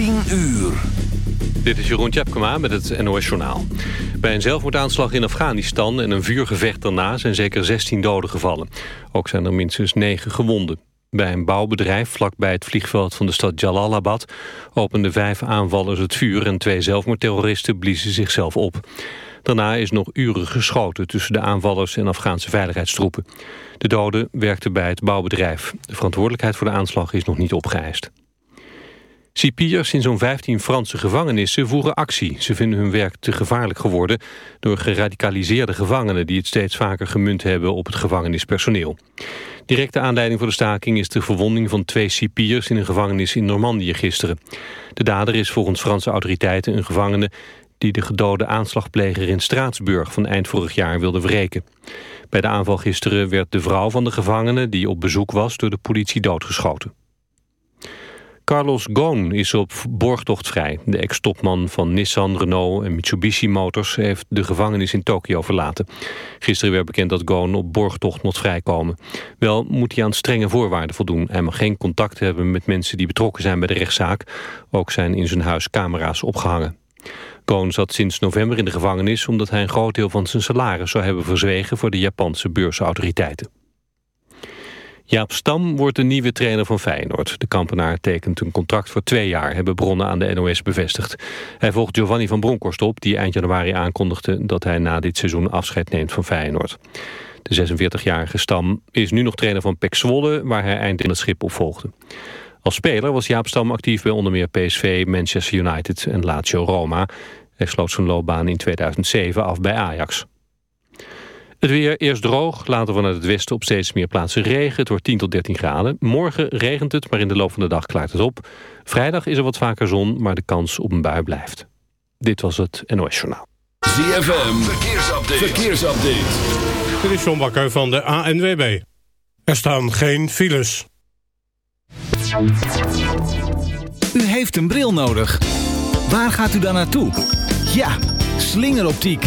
10 uur. Dit is Jeroen Tjepkema met het NOS Journaal. Bij een zelfmoordaanslag in Afghanistan en een vuurgevecht daarna... zijn zeker 16 doden gevallen. Ook zijn er minstens 9 gewonden. Bij een bouwbedrijf vlakbij het vliegveld van de stad Jalalabad... openden vijf aanvallers het vuur... en twee zelfmoordterroristen bliezen zichzelf op. Daarna is nog uren geschoten tussen de aanvallers en Afghaanse veiligheidstroepen. De doden werkten bij het bouwbedrijf. De verantwoordelijkheid voor de aanslag is nog niet opgeëist. Cipiers in zo'n 15 Franse gevangenissen voeren actie. Ze vinden hun werk te gevaarlijk geworden... door geradicaliseerde gevangenen... die het steeds vaker gemunt hebben op het gevangenispersoneel. Directe aanleiding voor de staking is de verwonding van twee cipiers... in een gevangenis in Normandië gisteren. De dader is volgens Franse autoriteiten een gevangene... die de gedode aanslagpleger in Straatsburg van eind vorig jaar wilde wreken. Bij de aanval gisteren werd de vrouw van de gevangene... die op bezoek was door de politie doodgeschoten. Carlos Ghosn is op borgtocht vrij. De ex-topman van Nissan, Renault en Mitsubishi Motors... heeft de gevangenis in Tokio verlaten. Gisteren werd bekend dat Ghosn op borgtocht moet vrijkomen. Wel moet hij aan strenge voorwaarden voldoen. Hij mag geen contact hebben met mensen die betrokken zijn bij de rechtszaak. Ook zijn in zijn huis camera's opgehangen. Ghosn zat sinds november in de gevangenis... omdat hij een groot deel van zijn salaris zou hebben verzwegen... voor de Japanse beursautoriteiten. Jaap Stam wordt de nieuwe trainer van Feyenoord. De kampenaar tekent een contract voor twee jaar, hebben bronnen aan de NOS bevestigd. Hij volgt Giovanni van Bronckhorst op, die eind januari aankondigde dat hij na dit seizoen afscheid neemt van Feyenoord. De 46-jarige Stam is nu nog trainer van PEC Zwolle, waar hij eind in het schip opvolgde. Als speler was Jaap Stam actief bij onder meer PSV, Manchester United en Lazio Roma. Hij sloot zijn loopbaan in 2007 af bij Ajax. Het weer eerst droog, later vanuit het westen op steeds meer plaatsen regen. Het wordt 10 tot 13 graden. Morgen regent het, maar in de loop van de dag klaart het op. Vrijdag is er wat vaker zon, maar de kans op een bui blijft. Dit was het NOS Journaal. ZFM, verkeersupdate. verkeersupdate. Dit is John Bakker van de ANWB. Er staan geen files. U heeft een bril nodig. Waar gaat u dan naartoe? Ja, slingeroptiek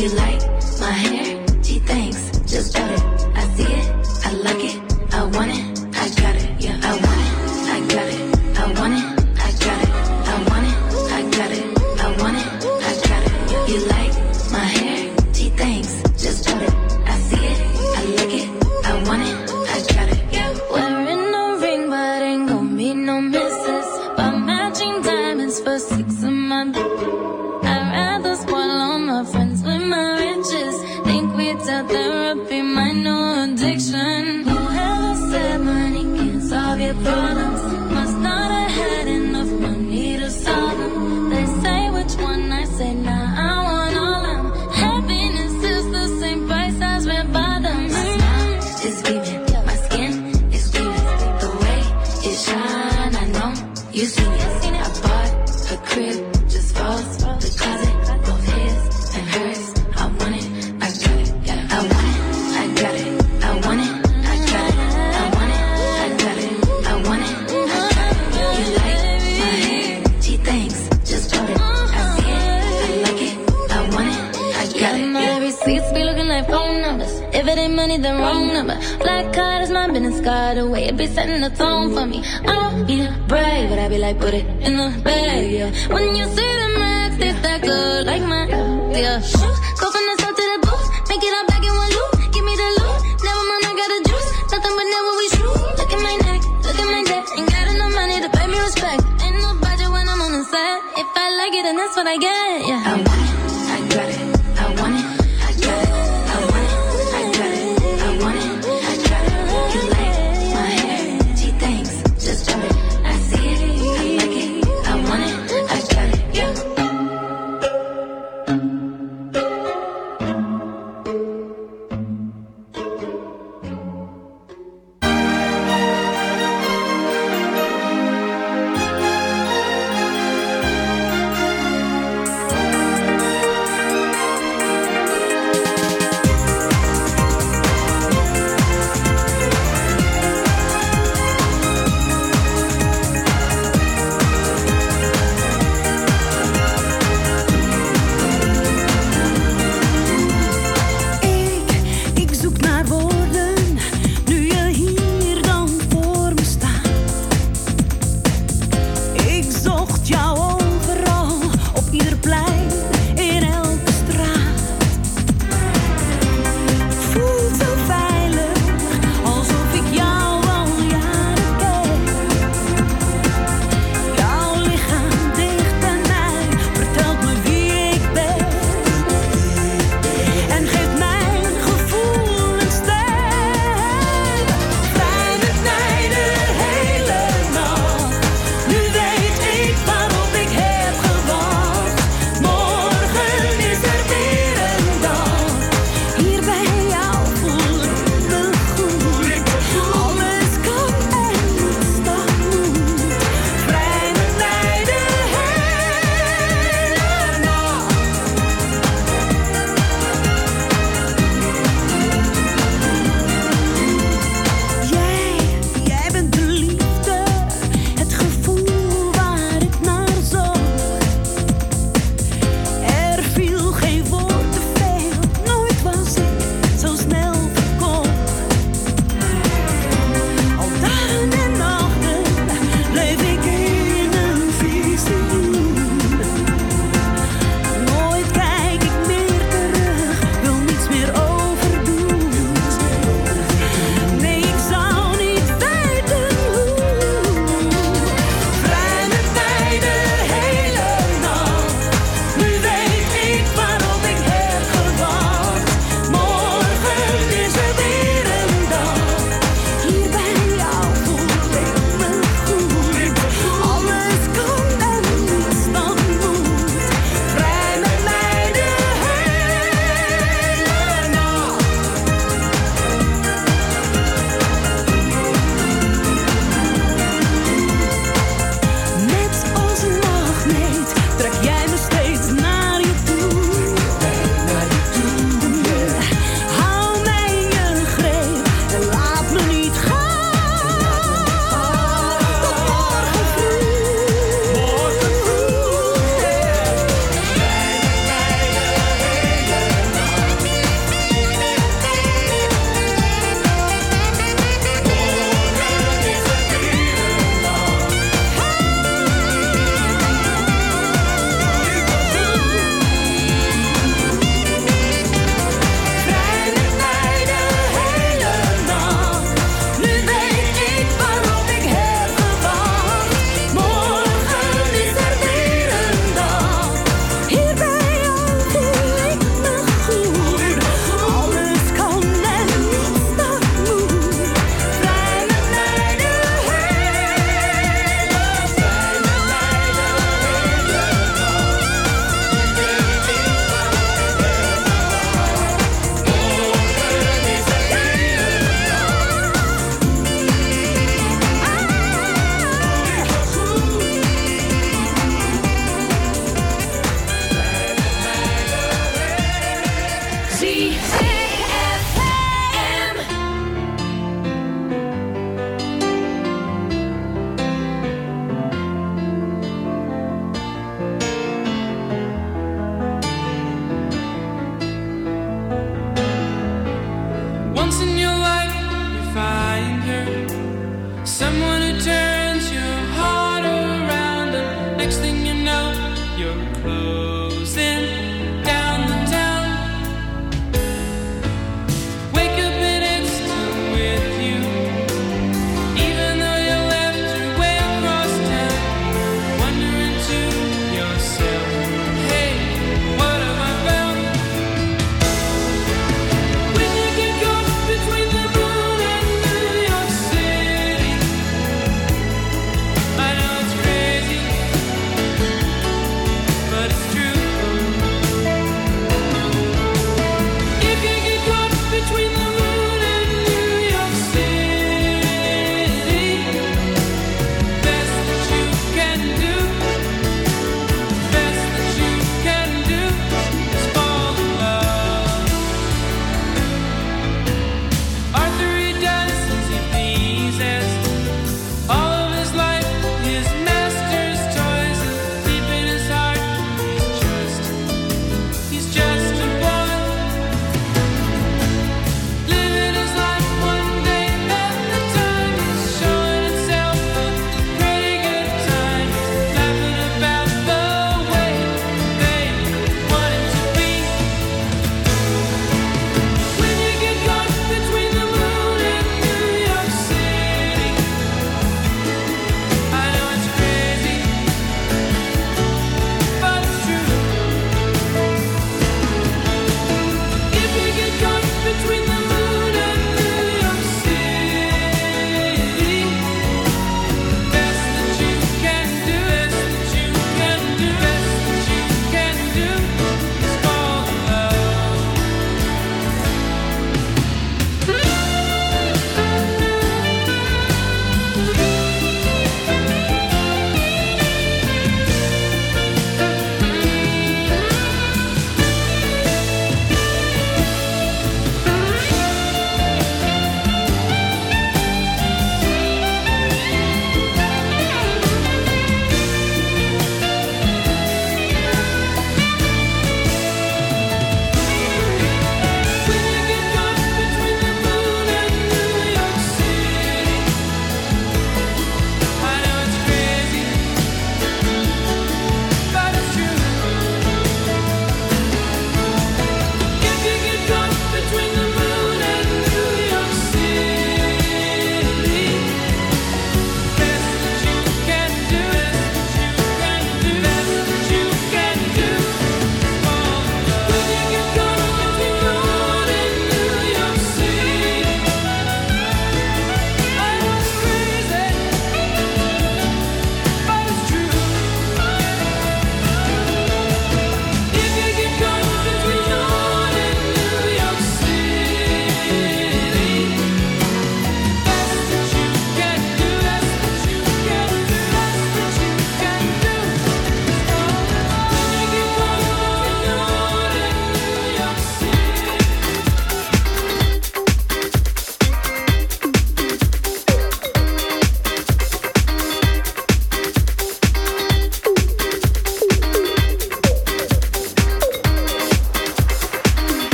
you like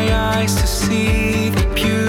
my eyes to see the beauty.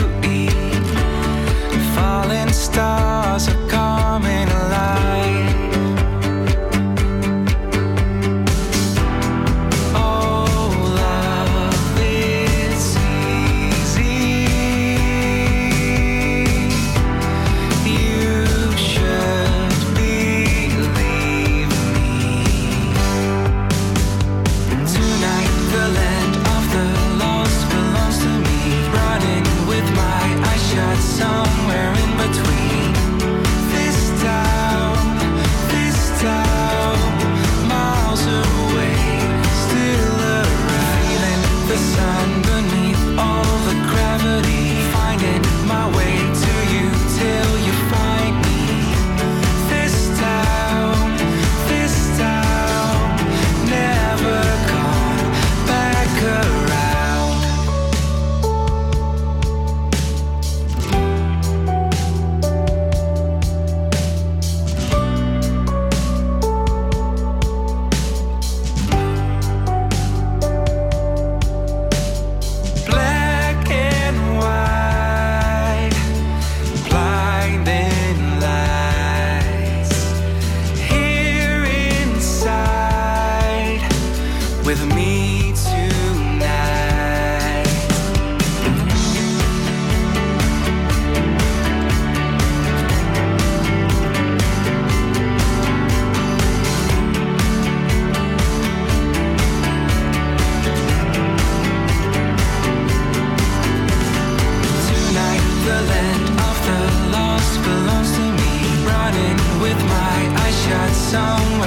song.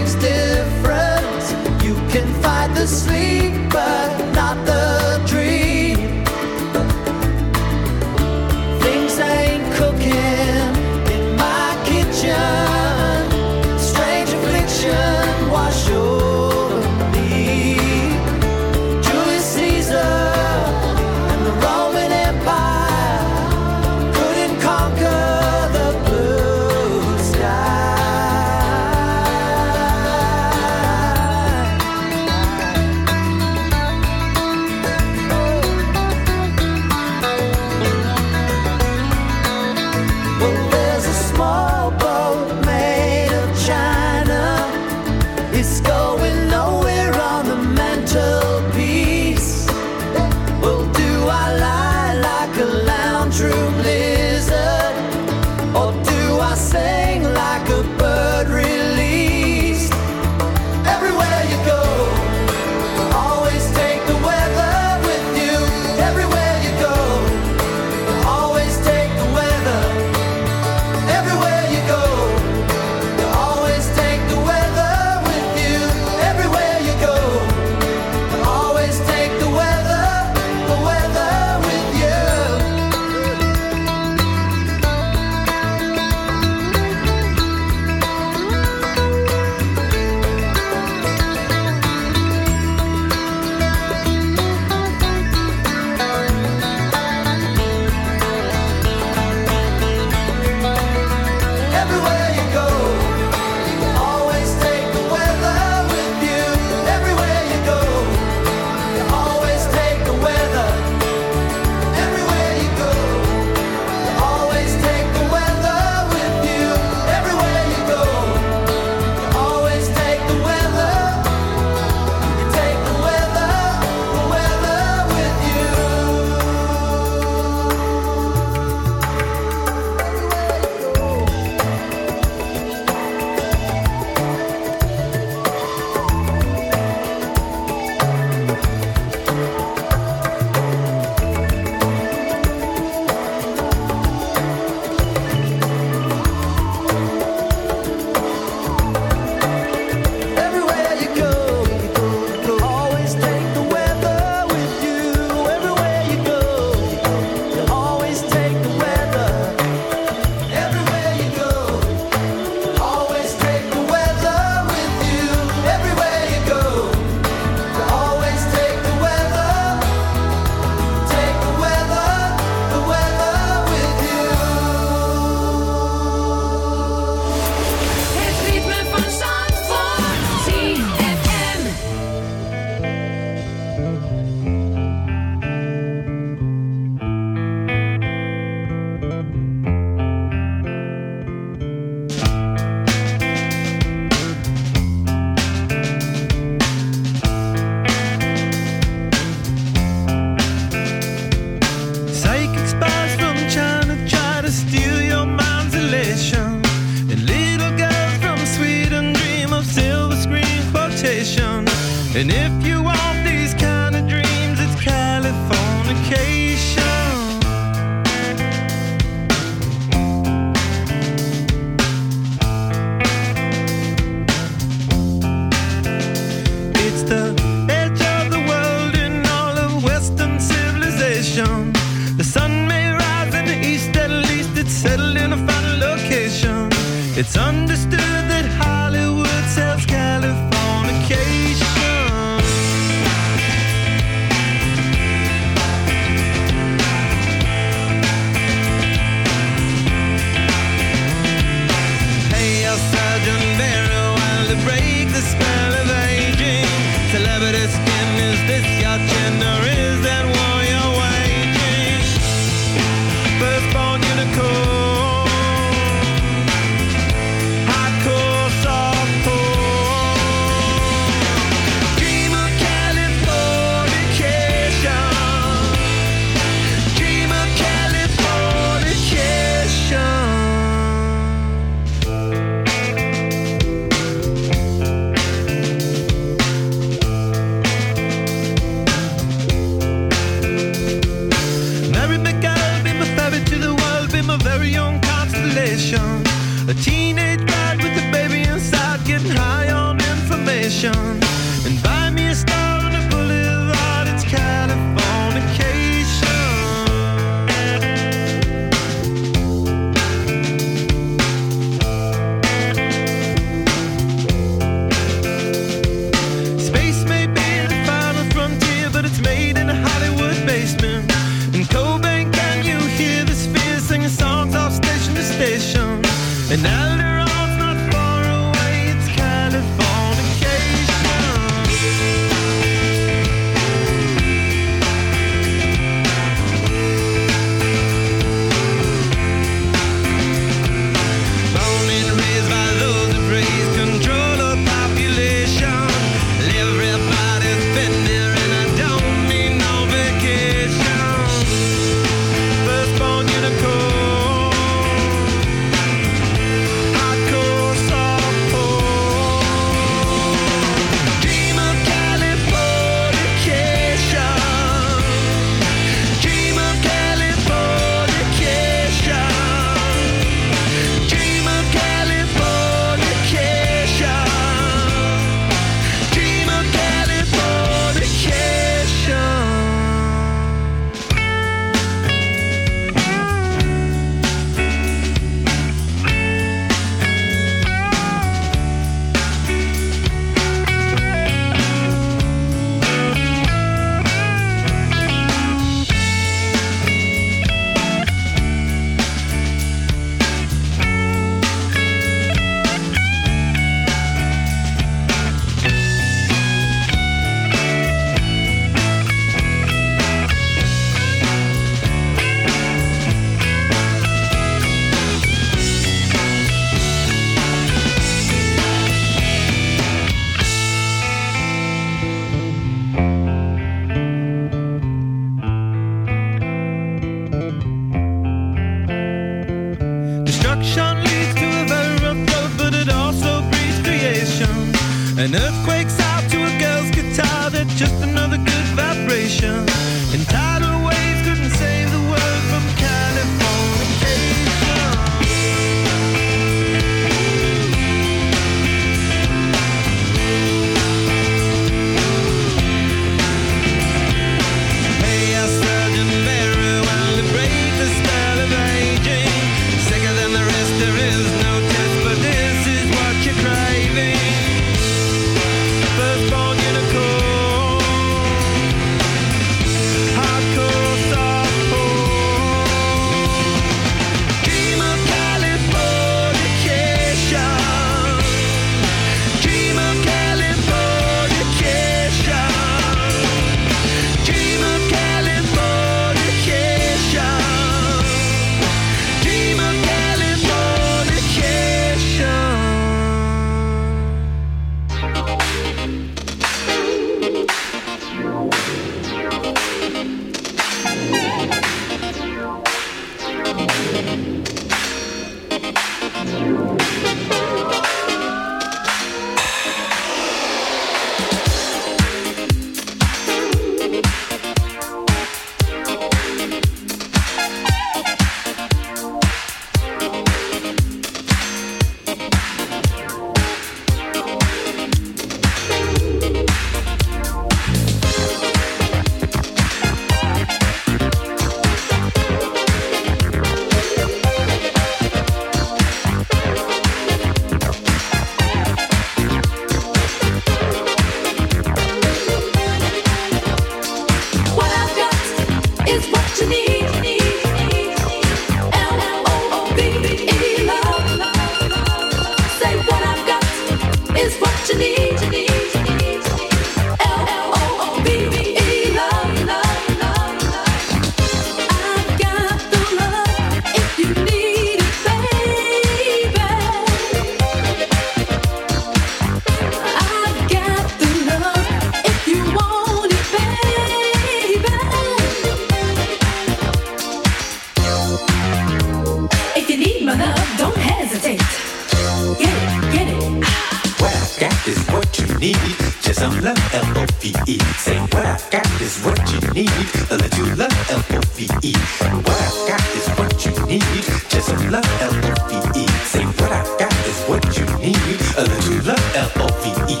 What I got is what you need. Just love, L O V E. Say what I got is what you need. A little love, L O V E.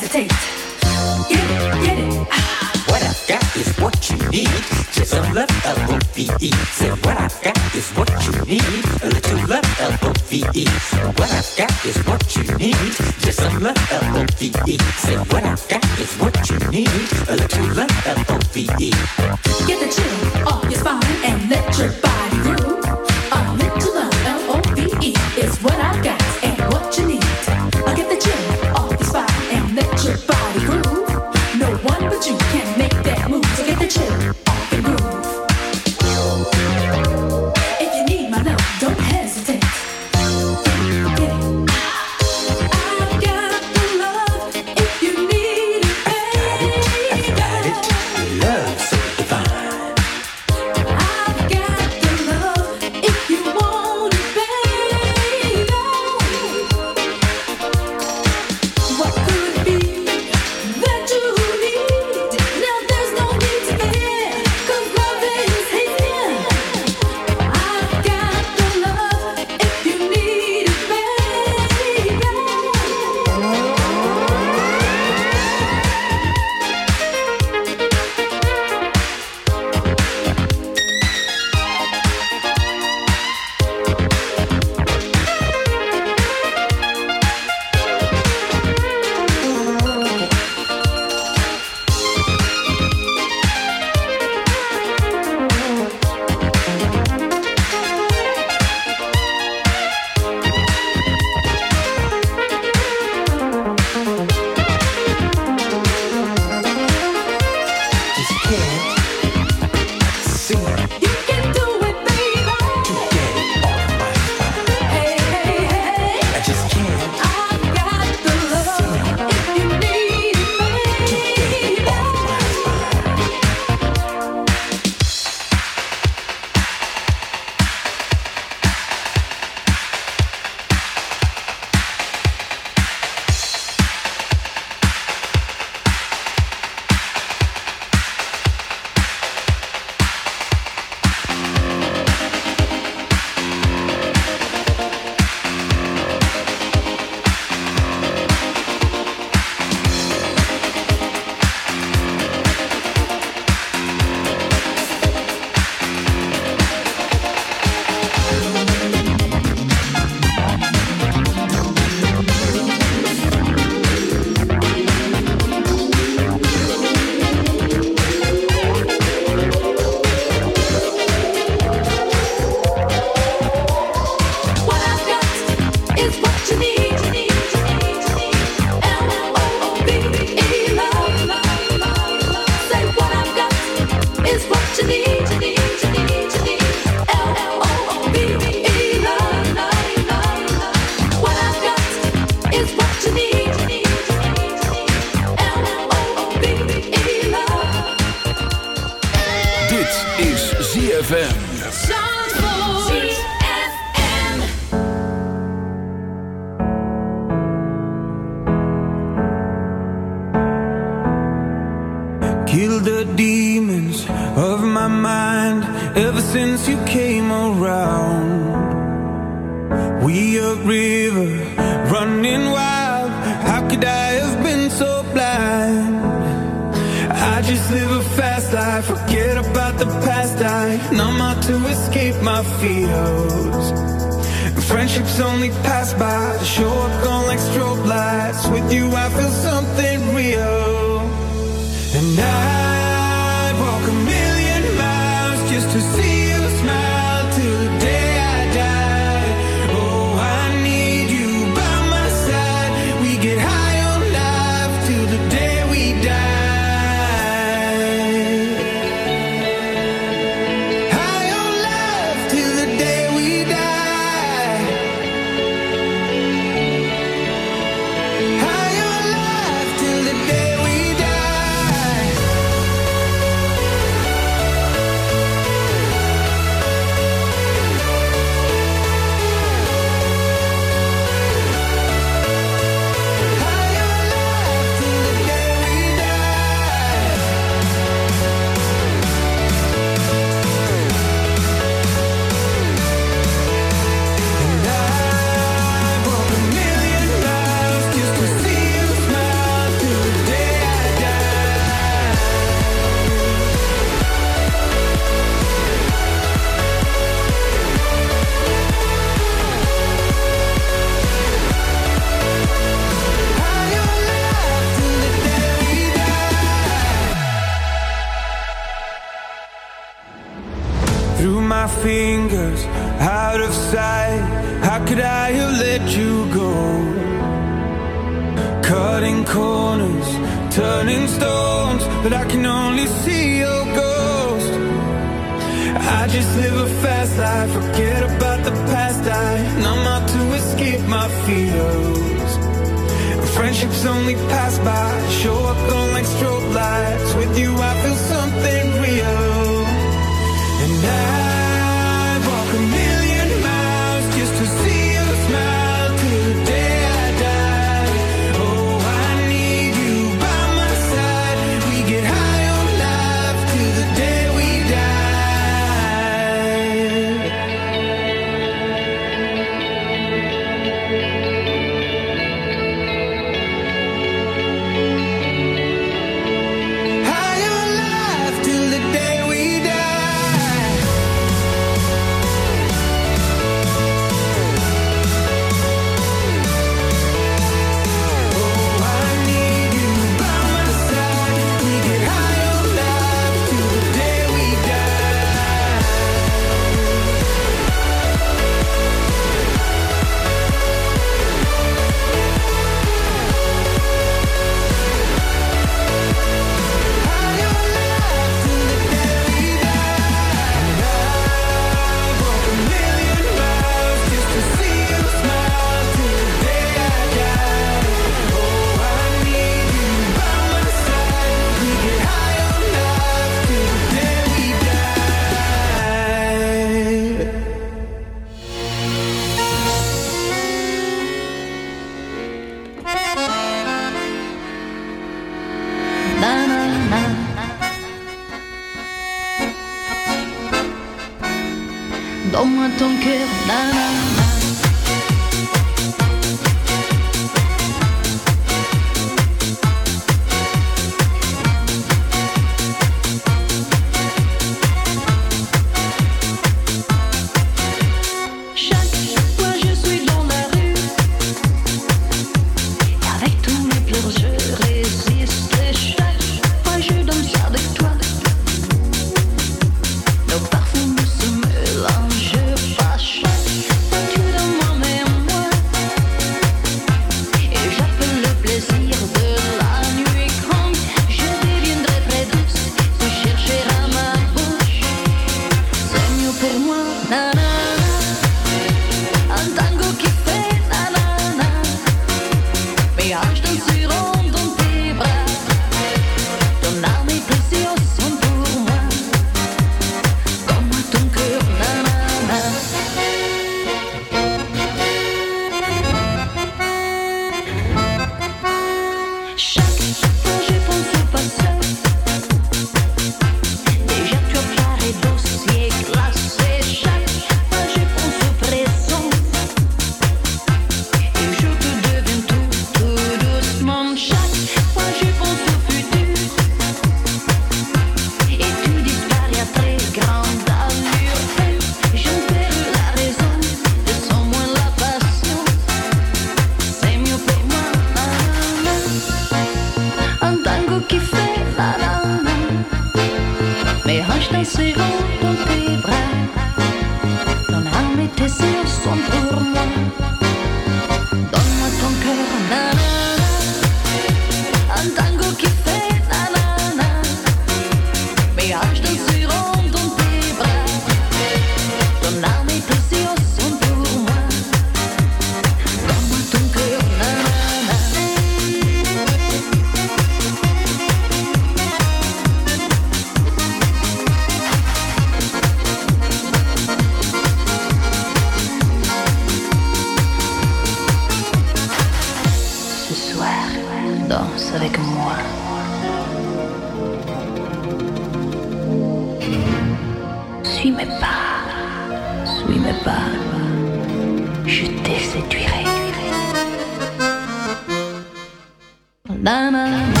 da, da.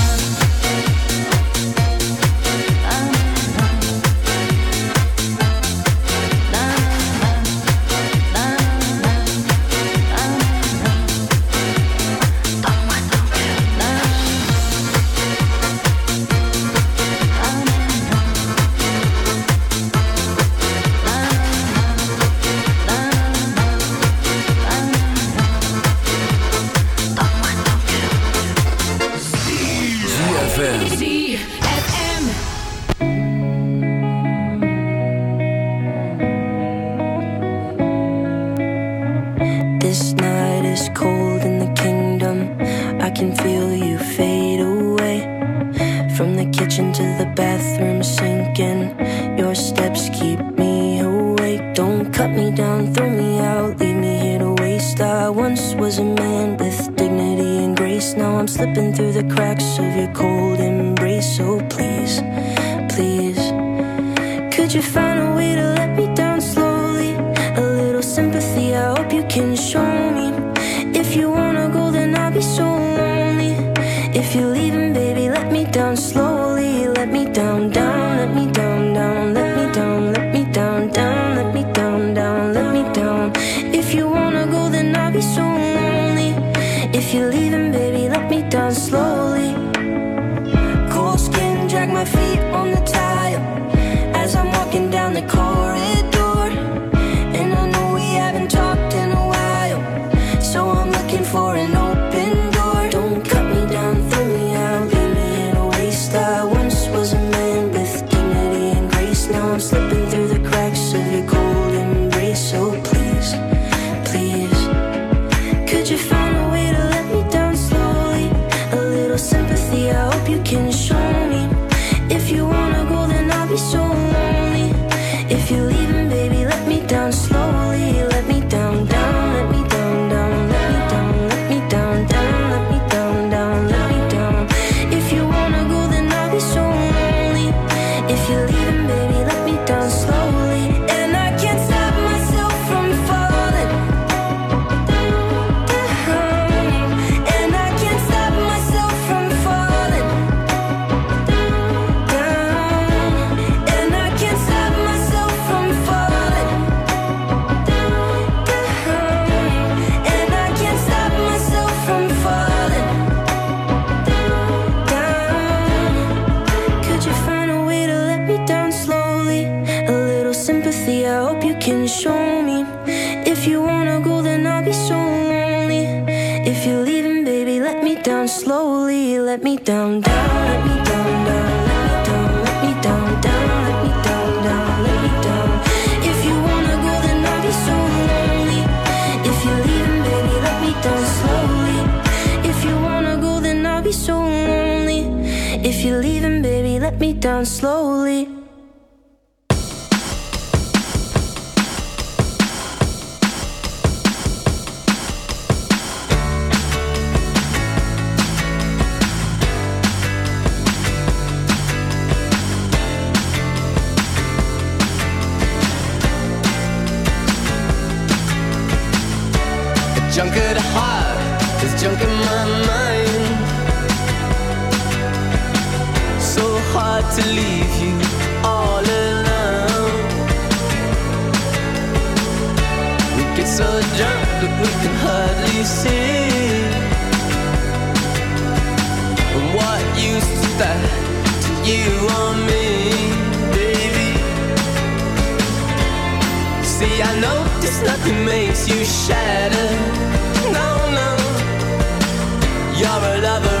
now I'm slipping. to leave you all alone. We get so drunk that we can hardly see. And what used to that to you or me, baby? See, I know this nothing makes you shatter. No, no, you're a lover.